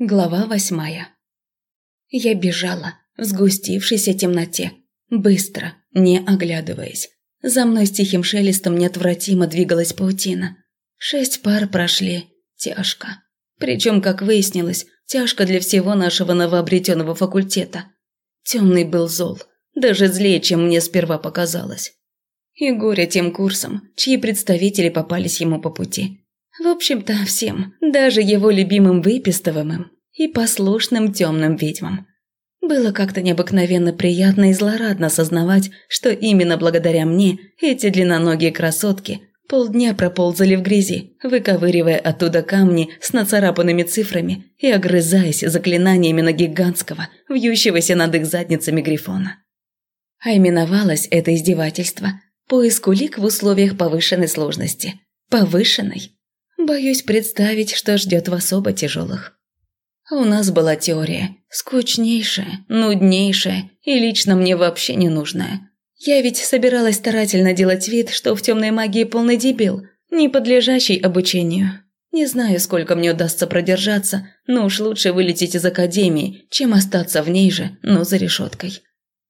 Глава восьмая. Я бежала в сгустившейся темноте, быстро, не оглядываясь. За мной с тихим шелестом неотвратимо двигалась паутина. Шесть пар прошли. Тяжко. Причем, как выяснилось, тяжко для всего нашего новообретенного факультета. Темный был зол, даже злее, чем мне сперва показалось. И горе тем курсом, чьи представители попались ему по пути. В общем-то, всем, даже его любимым выпистываемым и послушным темным ведьмам. Было как-то необыкновенно приятно и злорадно осознавать, что именно благодаря мне эти длинноногие красотки полдня проползали в грязи, выковыривая оттуда камни с нацарапанными цифрами и огрызаясь заклинаниями на гигантского, вьющегося над их задницами грифона. А именовалось это издевательство «Поиск улик в условиях повышенной сложности». Повышенной Боюсь представить, что ждет в особо тяжелых. У нас была теория, скучнейшая, нуднейшая и лично мне вообще не нужная. Я ведь собиралась старательно делать вид, что в темной магии полный дебил, не подлежащий обучению. Не знаю, сколько мне удастся продержаться, но уж лучше вылететь из академии, чем остаться в ней же, но за решеткой.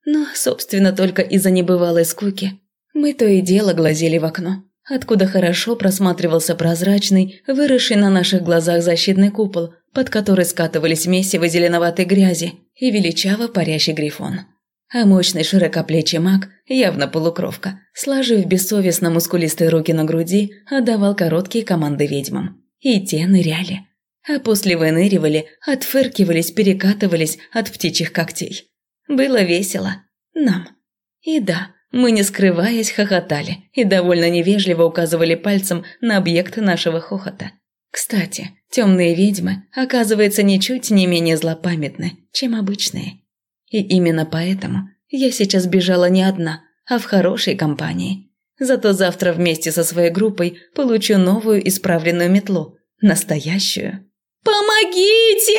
Но, собственно, только из-за небывалой скуки. Мы то и дело глазели в окно откуда хорошо просматривался прозрачный, выросший на наших глазах защитный купол, под который скатывались месиво зеленоватой грязи и величаво парящий грифон. А мощный широкоплечий маг, явно полукровка, сложив бессовестно мускулистые руки на груди, отдавал короткие команды ведьмам. И те ныряли. А после выныривали, отфыркивались, перекатывались от птичьих когтей. Было весело. Нам. И да, мы, не скрываясь, хохотали и довольно невежливо указывали пальцем на объект нашего хохота. Кстати, темные ведьмы, оказывается, ничуть не менее злопамятны, чем обычные. И именно поэтому я сейчас бежала не одна, а в хорошей компании. Зато завтра вместе со своей группой получу новую исправленную метлу. Настоящую. «Помогите!»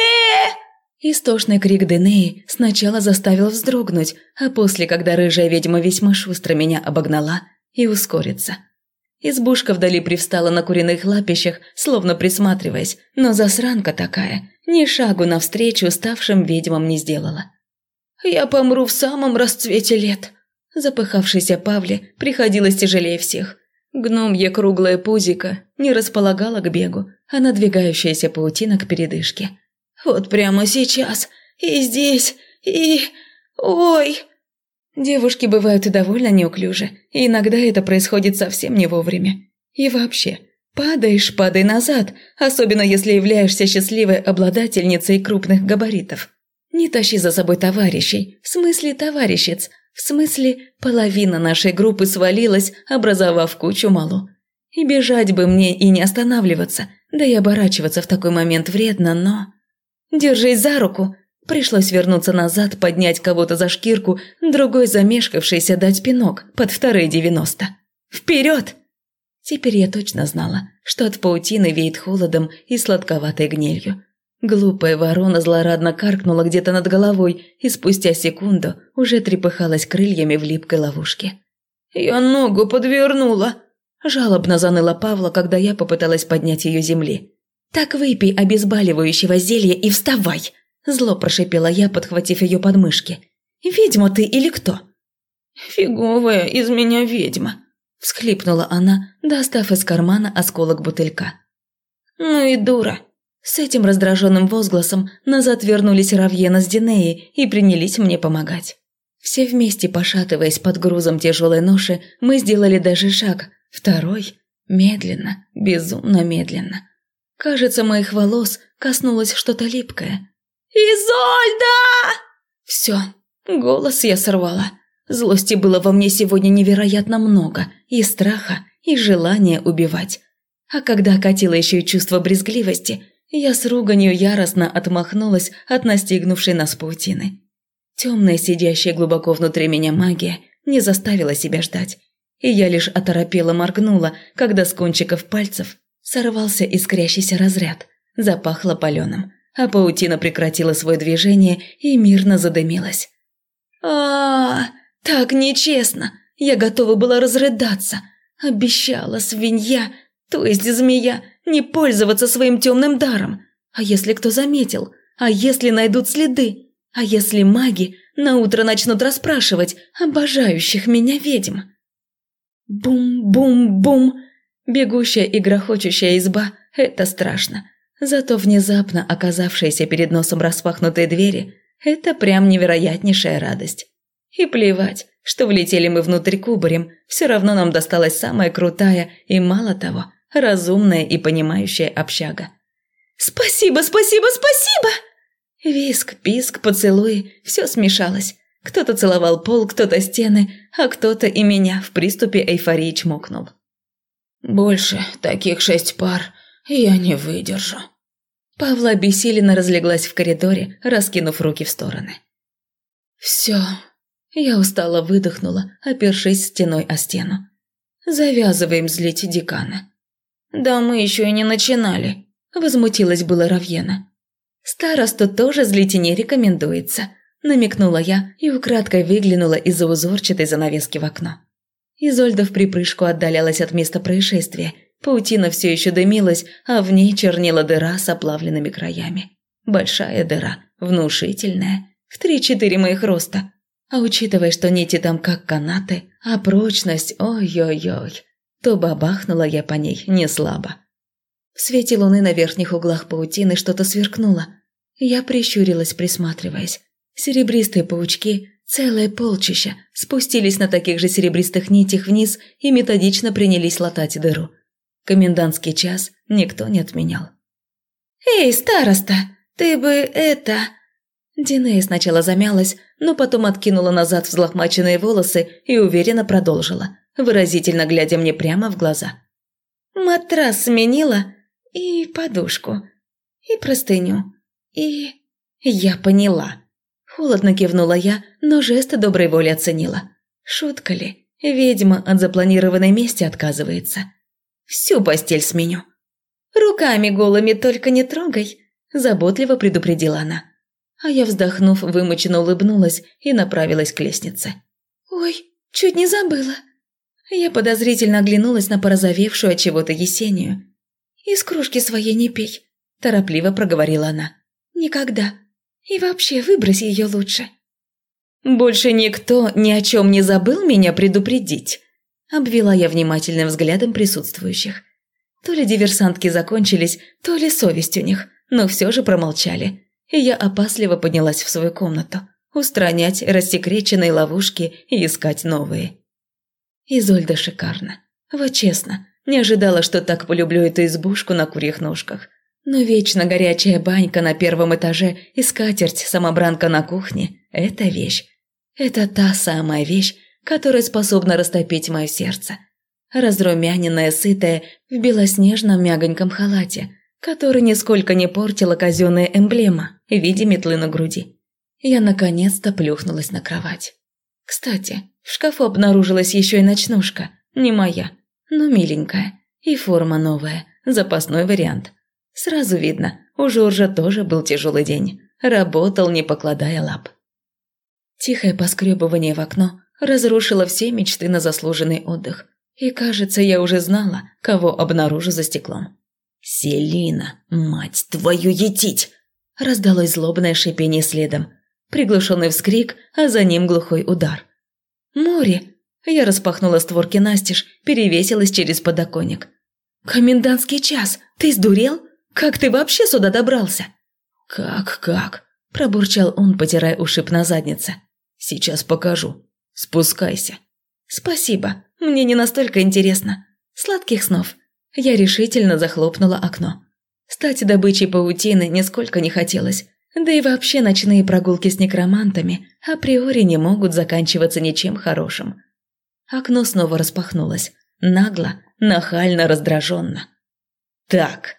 Истошный крик Денеи сначала заставил вздрогнуть, а после, когда рыжая ведьма весьма шустро меня обогнала, и ускориться. Избушка вдали привстала на куриных лапищах, словно присматриваясь, но засранка такая, ни шагу навстречу уставшим ведьмам не сделала. «Я помру в самом расцвете лет», Запыхавшейся Павле приходилось тяжелее всех. Гномье круглое пузико не располагало к бегу, а надвигающаяся паутина к передышке. Вот прямо сейчас. И здесь. И... Ой!» Девушки бывают и довольно неуклюжи, и иногда это происходит совсем не вовремя. И вообще, падаешь, падай назад, особенно если являешься счастливой обладательницей крупных габаритов. Не тащи за собой товарищей, в смысле товарищец, в смысле половина нашей группы свалилась, образовав кучу малу. И бежать бы мне и не останавливаться, да и оборачиваться в такой момент вредно, но... «Держись за руку!» Пришлось вернуться назад, поднять кого-то за шкирку, другой замешкавшийся дать пинок под вторые девяносто. «Вперед!» Теперь я точно знала, что от паутины веет холодом и сладковатой гнилью. Глупая ворона злорадно каркнула где-то над головой и спустя секунду уже трепыхалась крыльями в липкой ловушке. «Я ногу подвернула!» Жалобно заныла Павла, когда я попыталась поднять ее земли. «Так выпей обезболивающего зелья и вставай!» Зло прошипела я, подхватив ее подмышки. «Ведьма ты или кто?» «Фиговая из меня ведьма», – всхлипнула она, достав из кармана осколок бутылька. «Ну и дура». С этим раздраженным возгласом назад вернулись Равьена с Динеей и принялись мне помогать. Все вместе, пошатываясь под грузом тяжелой ноши, мы сделали даже шаг, второй, медленно, безумно медленно. Кажется, моих волос коснулось что-то липкое. «Изольда!» Все, голос я сорвала. Злости было во мне сегодня невероятно много, и страха, и желания убивать. А когда окатило еще и чувство брезгливости, я с руганью яростно отмахнулась от настигнувшей нас паутины. Темная, сидящая глубоко внутри меня магия, не заставила себя ждать. И я лишь оторопела моргнула, когда с кончиков пальцев Сорвался искрящийся разряд, запахло паленым, а паутина прекратила свое движение и мирно задымилась. а, -а, так нечестно! Я готова была разрыдаться. Обещала свинья, то есть змея, не пользоваться своим темным даром. А если кто заметил, А если найдут следы? А если маги на утро начнут расспрашивать обожающих меня ведьм? Бум-бум-бум! Бегущая и грохочущая изба – это страшно. Зато внезапно оказавшиеся перед носом распахнутые двери – это прям невероятнейшая радость. И плевать, что влетели мы внутрь кубарем, все равно нам досталась самая крутая и, мало того, разумная и понимающая общага. «Спасибо, спасибо, спасибо!» Виск, писк, поцелуи – все смешалось. Кто-то целовал пол, кто-то стены, а кто-то и меня в приступе эйфории чмокнул. «Больше таких шесть пар я не выдержу». Павла обессиленно разлеглась в коридоре, раскинув руки в стороны. «Все». Я устало выдохнула, опершись стеной о стену. «Завязываем злить декана». «Да мы еще и не начинали», – возмутилась была Равьена. «Старосту тоже злить не рекомендуется», – намекнула я и украдкой выглянула из-за узорчатой занавески в окно. Изольда в припрыжку отдалялась от места происшествия. Паутина все еще дымилась, а в ней чернела дыра с оплавленными краями. Большая дыра, внушительная, в три-четыре моих роста. А учитывая, что нити там как канаты, а прочность, ой-ой-ой, то бабахнула я по ней не слабо. В свете луны на верхних углах паутины что-то сверкнуло. Я прищурилась, присматриваясь. Серебристые паучки Целое полчища спустились на таких же серебристых нитях вниз и методично принялись латать дыру. Комендантский час никто не отменял. «Эй, староста, ты бы это...» Динея сначала замялась, но потом откинула назад взлохмаченные волосы и уверенно продолжила, выразительно глядя мне прямо в глаза. «Матрас сменила и подушку, и простыню, и...» «Я поняла», Холодно кивнула я, но жесты доброй воли оценила. Шутка ли? Ведьма от запланированной мести отказывается. Всю постель сменю. Руками голыми только не трогай, заботливо предупредила она. А я, вздохнув, вымученно улыбнулась и направилась к лестнице. «Ой, чуть не забыла». Я подозрительно оглянулась на порозовевшую от чего-то Есению. «Из кружки своей не пей», – торопливо проговорила она. «Никогда. И вообще, выброси ее лучше». «Больше никто ни о чем не забыл меня предупредить», – обвела я внимательным взглядом присутствующих. То ли диверсантки закончились, то ли совесть у них, но все же промолчали. И я опасливо поднялась в свою комнату, устранять рассекреченные ловушки и искать новые. Изольда шикарна. Вот честно, не ожидала, что так полюблю эту избушку на курьих ножках. Но вечно горячая банька на первом этаже и скатерть-самобранка на кухне – это вещь. Это та самая вещь, которая способна растопить мое сердце. Разрумяненная, сытая, в белоснежном мягоньком халате, который нисколько не портила казенная эмблема в виде метлы на груди. Я наконец-то плюхнулась на кровать. Кстати, в шкафу обнаружилась еще и ночнушка, не моя, но миленькая, и форма новая, запасной вариант – Сразу видно, у Жоржа тоже был тяжелый день. Работал, не покладая лап. Тихое поскребывание в окно разрушило все мечты на заслуженный отдых. И, кажется, я уже знала, кого обнаружу за стеклом. «Селина, мать твою етить!» Раздалось злобное шипение следом. Приглушенный вскрик, а за ним глухой удар. «Море!» Я распахнула створки настежь, перевесилась через подоконник. «Комендантский час! Ты сдурел? Как ты вообще сюда добрался?» «Как, как?» – пробурчал он, потирая ушиб на заднице. «Сейчас покажу. Спускайся». «Спасибо. Мне не настолько интересно. Сладких снов». Я решительно захлопнула окно. Стать добычей паутины нисколько не хотелось. Да и вообще ночные прогулки с некромантами априори не могут заканчиваться ничем хорошим. Окно снова распахнулось. Нагло, нахально, раздраженно. «Так»,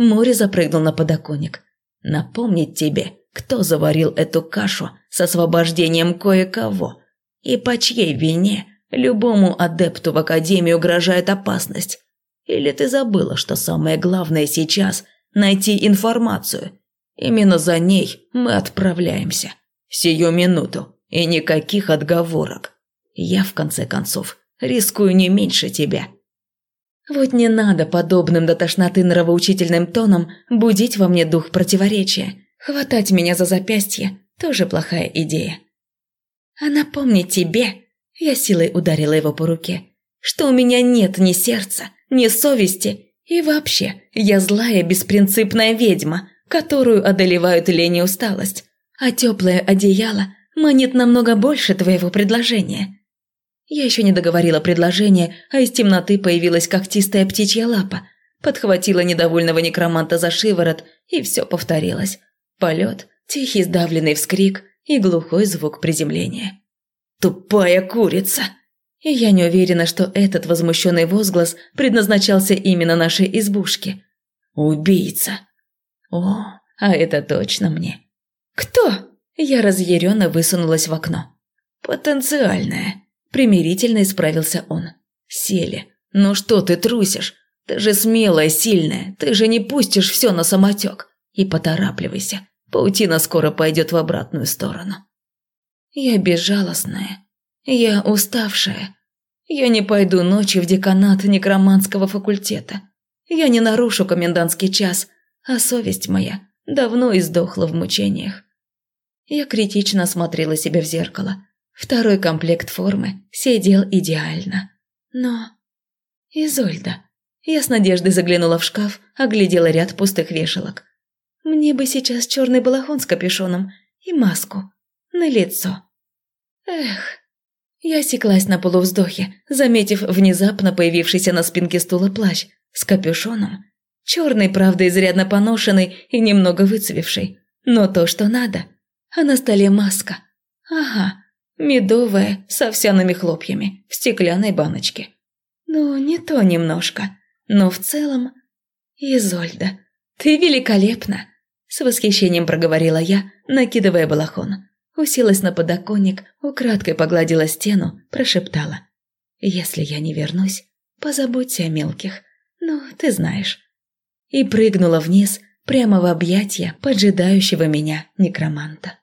Море запрыгнул на подоконник. «Напомнить тебе, кто заварил эту кашу с освобождением кое-кого? И по чьей вине любому адепту в Академии угрожает опасность? Или ты забыла, что самое главное сейчас – найти информацию? Именно за ней мы отправляемся. Сию минуту. И никаких отговорок. Я, в конце концов, рискую не меньше тебя». Вот не надо подобным до тошноты нравоучительным тоном будить во мне дух противоречия. Хватать меня за запястье – тоже плохая идея. А напомнить тебе, я силой ударила его по руке, что у меня нет ни сердца, ни совести, и вообще, я злая беспринципная ведьма, которую одолевают лень и усталость, а теплое одеяло манит намного больше твоего предложения. Я еще не договорила предложение, а из темноты появилась когтистая птичья лапа, подхватила недовольного некроманта за шиворот, и все повторилось. Полет, тихий сдавленный вскрик и глухой звук приземления. «Тупая курица!» И я не уверена, что этот возмущенный возглас предназначался именно нашей избушке. «Убийца!» «О, а это точно мне!» «Кто?» Я разъяренно высунулась в окно. «Потенциальная!» Примирительно исправился он. «Сели. Ну что ты трусишь? Ты же смелая, сильная. Ты же не пустишь все на самотек. И поторапливайся. Паутина скоро пойдет в обратную сторону». «Я безжалостная. Я уставшая. Я не пойду ночью в деканат некроманского факультета. Я не нарушу комендантский час, а совесть моя давно издохла в мучениях. Я критично смотрела себя в зеркало. Второй комплект формы сидел идеально. Но... Изольда. Я с надеждой заглянула в шкаф, оглядела ряд пустых вешалок. Мне бы сейчас черный балахон с капюшоном и маску. На лицо. Эх, я осеклась на полувздохе, заметив внезапно появившийся на спинке стула плащ с капюшоном. Черный, правда, изрядно поношенный и немного выцвевший. Но то, что надо. А на столе маска. Ага, медовая, с овсяными хлопьями, в стеклянной баночке. Ну, не то немножко. Но в целом... Изольда, ты великолепна! С восхищением проговорила я, накидывая балахон уселась на подоконник, украдкой погладила стену, прошептала. «Если я не вернусь, позаботься о мелких. Ну, ты знаешь». И прыгнула вниз, прямо в объятия поджидающего меня некроманта.